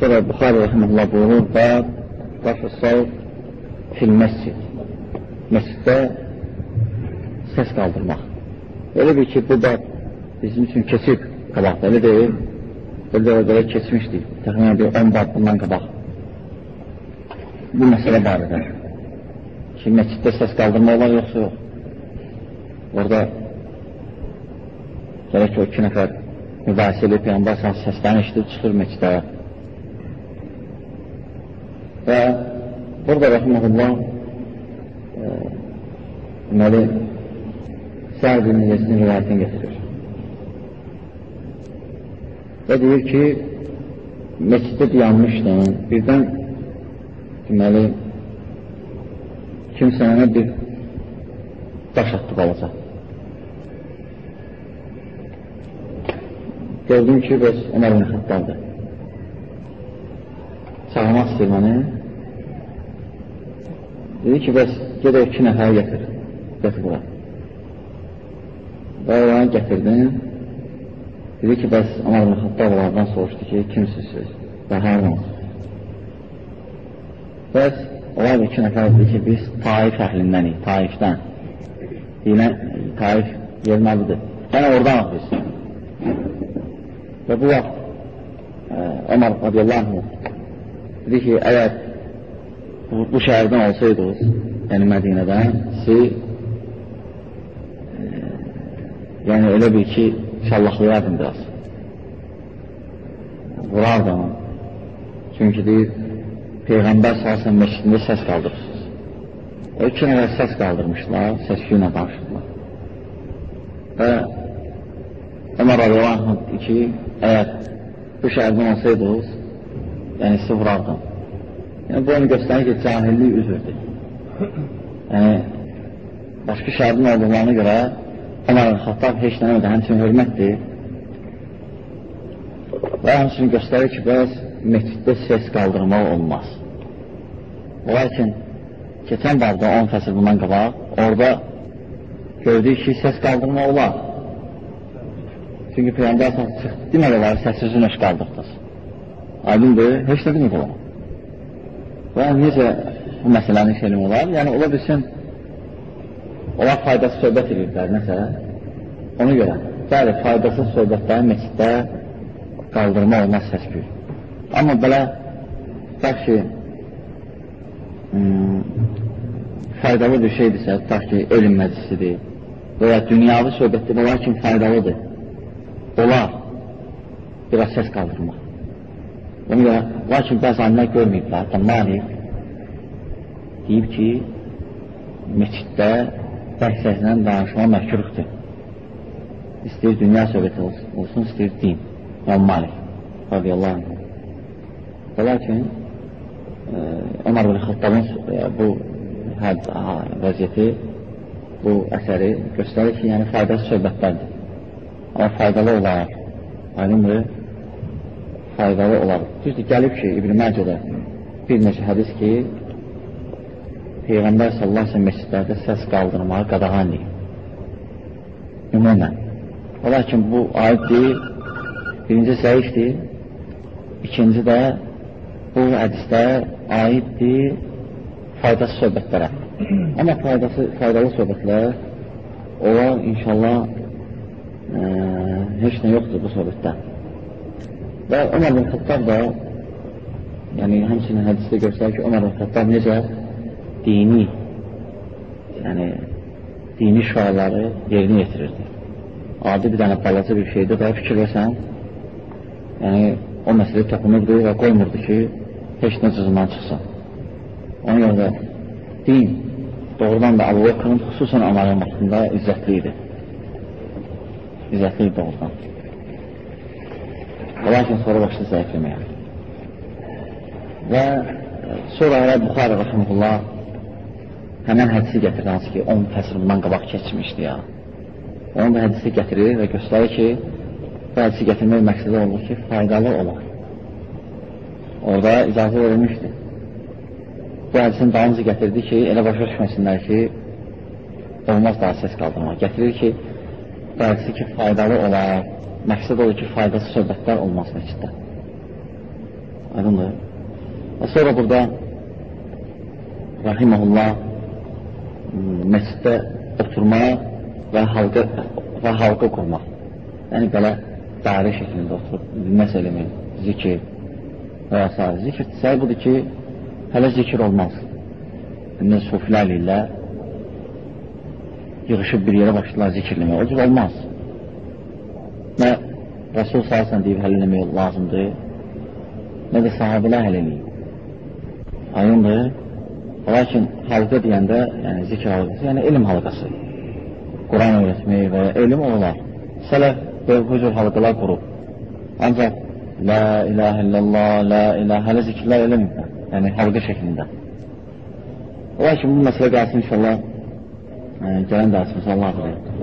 Sonra Buxarı Rəhməllah buyurur, Bəb, Qafı Savd, fil məscid. Məsciddə səs qaldırmaq. Elə bir ki, bu bəb bizim üçün keçib qabaqda, elə deyil. Belə belə keçmişdik, təxminən bir 10 bab bundan qabaq. Bu məsələ barədə. Ki, məsciddə səs qaldırma olar, yoxsa yox. Orada gərək ki, o iki nəfər mübahisə edib, Peyyambər səslərini işitib çıxır məscidə. Burada rəhməhullah e, deməli Səhər bin Niyəsinin rivayətini getirir. Və deyir ki, məsciddə dayanmışdım, birdən deməli kimsə mənə bir daş atdı balaca. Gördüm ki, bəs Ömər bin Xəttabdır. Çağırmaq istəyir məni. Dedi ki, bəs gedək iki nəfər gətir. Gətir bura. Və olanı gətirdim. Dedi ki, bəs Ömər bin Xəttab onlardan soruşdu ki, kimsiz siz? Və hardan? Bəs onlar iki nəfər dedi ki, biz Taif əhlindənik, Taifdən. Deyilən, Taif yerin adıdır. Yəni, oradanıq biz. Və bu vaxt e, Ömər radiyallahu anh dedi ki, əgər bu, bu şəhərdən olsaydınız, yəni Mədinədən, siz e, yəni elə bir ki, şallahlayardım biraz. Vurardım. Çünki deyir, Peyğəmbər salsın məşqində səs qaldırırsınız. O iki nəfər səs qaldırmışlar, səs ilə danışırlar. Və Ömər radiyallahu anh ki, əgər bu şəhərdən olsaydınız, yəni sizi vurardım. Yəni, bu onu göstərir ki, cahillik üzürdür. Yəni, başqa şəhərin olduqlarına görə Ömər Xattab heç nə ödə, həmçinin hörmətdir. Və həmçinin göstərir ki, bəs meçiddə ses qaldırmaq olmaz. Lakin, keçən babda 10 fəsil bundan qabaq, orada gördük ki, səs qaldırmaq olar. Çünki Peyğəmbər çıxdı, deməli var, səssizin eş qaldırdınız. Aydındır, heç nə demək olar. Və necə bu məsələnin şeyini olar? Yəni, ola bilsin, onlar faydası söhbət edirlər, nəsə, onu görə. Bəli, faydasız söhbətləri meçiddə qaldırma olmaz səskür. Amma belə, tutaq ki, hmm, faydalı bir şeydirsə, tutaq ki, elm məclisidir və ya dünyavi söhbətdir, olar ki, faydalıdır olar biraz səs qaldırmaq. Ona lakin bəzi alimlər görməyiblər, Malik deyib ki, meçiddə bəhsəzlə danışma məhkürüqdür. İstəyir dünya söhbəti olsun, istəyir din. İmam Malik, radiyallahu anh. Və lakin, e, Ömər bin Xattabın e, bu həd, aha, vəziyyəti, bu əsəri göstərir ki, yəni faydası söhbətlərdir. Amma faydalı olar. Aydındır? Faydalı olar. Düzdür, gəlib ki, İbn-i Məcədə bir neçə hədis ki, Peyğəmbər sallallahu aleyhi məscidlərdə səs qaldırmağı qadağan deyil. Ümumən. Lakin bu ayət deyil, birinci zəifdir, ikinci də bu hədisdə aiddir faydası söhbətlərə. Amma faydası, faydalı söhbətlər olar inşallah ə, heç nə yoxdur bu söhbətdə. Və Ömər bin Xəttab da, yəni həmçinin hədisdə göstərir ki, Ömər bin Xəttab necə dini, yəni dini şüarları yerinə yetirirdi. Adi bir dənə balaca bir şeydə də fikirləsən, yəni o məsələ toxunurdu və qoymurdu ki, heç nə cızından çıxsın. Ona görə də din doğrudan da Abu Bakırın xüsusən Ömərin vaxtında izzətli idi izzətli doğrudan. Lakin sonra başladı zəifləməyə. Və sonra elə Buxarə Rəxmullah həmən hədisi gətirir, hansı ki, 10 fəsil bundan qabaq keçmişdi ya. Onu da hədisi gətirir və göstərir ki, bu hədisi gətirmək məqsədi olur ki, faydalı olar. Orada icazə verilmişdir. Bu hədisin dalınca gətirdi ki, elə başa düşməsinlər ki, olmaz daha səs qaldırmaq. Gətirir ki, bəzisi ki, faydalı olar. Məqsəd olur ki, faydası söhbətlər olmaz məsciddə. Aydındır. Və sonra burada Rahiməhullah məsciddə oturmaq və halqa, və halqa qurmaq. Yəni, belə dairə şəklində oturub, dinməs eləmək, zikir və s. Zikr səhi budur ki, hələ zikir olmaz. İndi sufilərlə yığışıb bir yerə başlayırlar zikirləmək. O cür olmaz. Nə Rəsul salsan deyib həll eləmək lazımdır, nə də sahabələr həll eləyib. Aydındır. Lakin halqa deyəndə, yəni zikr halqası, yəni elm halqası. Quran öyrətmək və ya elm olar. Sələf və bu cür halqalar qurub. Ancaq La ilahə illallah, la ilahə hələ zikirlər eləməyiblər. Yəni halqa şəklində. Lakin bu məsələ qalsın inşallah e, gələn dərsimiz Allah bilir.